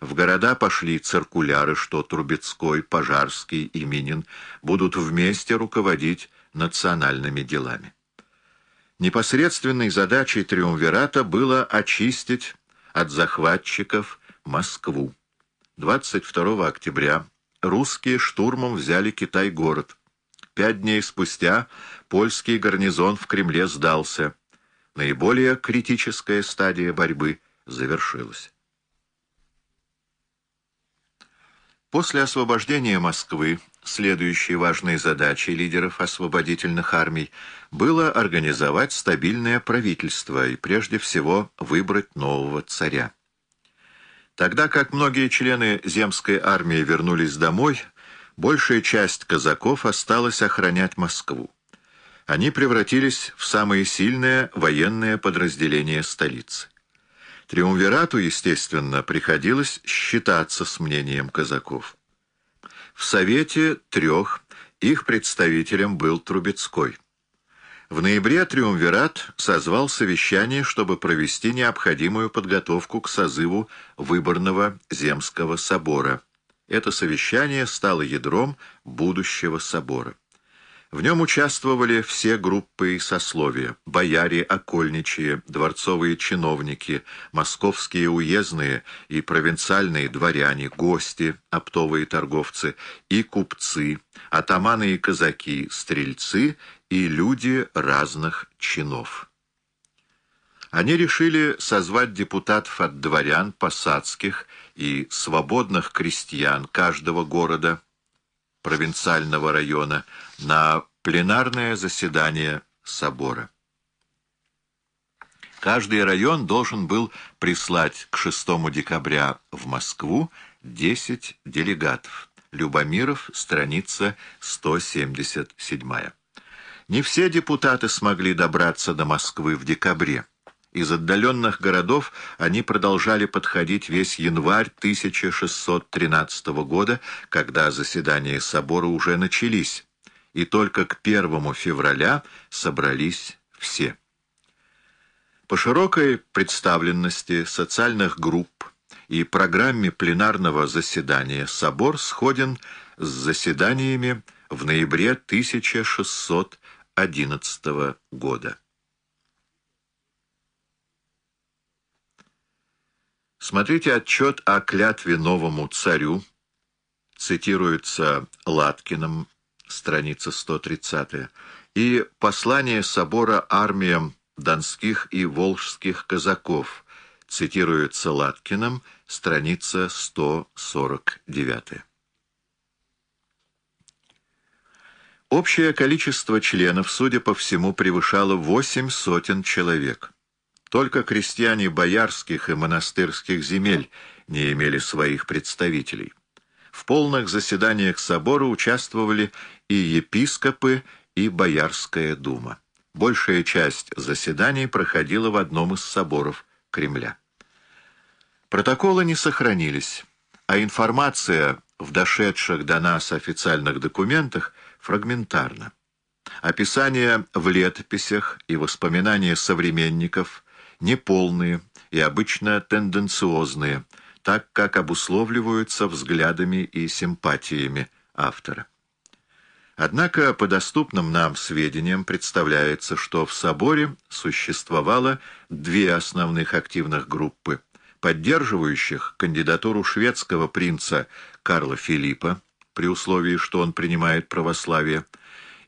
В города пошли циркуляры, что Трубецкой, Пожарский и Минин будут вместе руководить национальными делами. Непосредственной задачей Триумвирата было очистить от захватчиков Москву. 22 октября русские штурмом взяли Китай-город. Пять дней спустя польский гарнизон в Кремле сдался. Наиболее критическая стадия борьбы завершилась. После освобождения Москвы следующей важной задачей лидеров освободительных армий было организовать стабильное правительство и прежде всего выбрать нового царя. Тогда как многие члены земской армии вернулись домой, большая часть казаков осталась охранять Москву. Они превратились в самое сильное военное подразделение столицы. Триумвирату, естественно, приходилось считаться с мнением казаков. В Совете трех их представителем был Трубецкой. В ноябре Триумвират созвал совещание, чтобы провести необходимую подготовку к созыву выборного Земского собора. Это совещание стало ядром будущего собора. В нем участвовали все группы и сословия – бояре, окольничьи, дворцовые чиновники, московские уездные и провинциальные дворяне, гости, оптовые торговцы и купцы, атаманы и казаки, стрельцы и люди разных чинов. Они решили созвать депутатов от дворян, посадских и свободных крестьян каждого города – провинциального района на пленарное заседание собора. Каждый район должен был прислать к 6 декабря в Москву 10 делегатов. Любомиров, страница 177. Не все депутаты смогли добраться до Москвы в декабре. Из отдаленных городов они продолжали подходить весь январь 1613 года, когда заседания собора уже начались, и только к 1 февраля собрались все. По широкой представленности социальных групп и программе пленарного заседания собор сходен с заседаниями в ноябре 1611 года. Смотрите отчет о клятве новому царю, цитируется Латкиным, страница 130, и послание собора армиям донских и волжских казаков, цитируется Латкиным, страница 149. Общее количество членов, судя по всему, превышало восемь сотен человек. Только крестьяне боярских и монастырских земель не имели своих представителей. В полных заседаниях собора участвовали и епископы, и Боярская дума. Большая часть заседаний проходила в одном из соборов Кремля. Протоколы не сохранились, а информация в дошедших до нас официальных документах фрагментарна. Описания в летописях и воспоминания современников – неполные и обычно тенденциозные, так как обусловливаются взглядами и симпатиями автора. Однако по доступным нам сведениям представляется, что в соборе существовало две основных активных группы, поддерживающих кандидатуру шведского принца Карла Филиппа, при условии, что он принимает православие,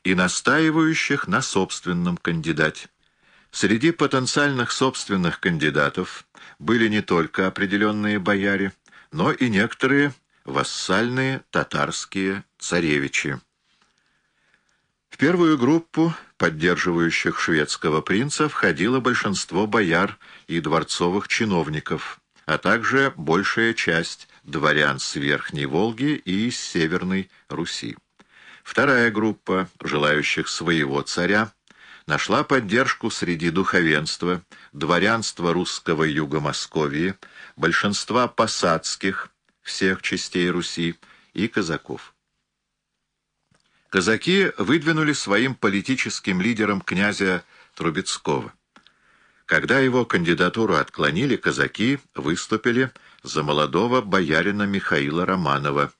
и настаивающих на собственном кандидате. Среди потенциальных собственных кандидатов были не только определенные бояре, но и некоторые вассальные татарские царевичи. В первую группу поддерживающих шведского принца входило большинство бояр и дворцовых чиновников, а также большая часть дворян с Верхней Волги и Северной Руси. Вторая группа, желающих своего царя, нашла поддержку среди духовенства, дворянства русского юга Московии, большинства посадских всех частей Руси и казаков. Казаки выдвинули своим политическим лидером князя Трубецкого. Когда его кандидатуру отклонили, казаки выступили за молодого боярина Михаила Романова,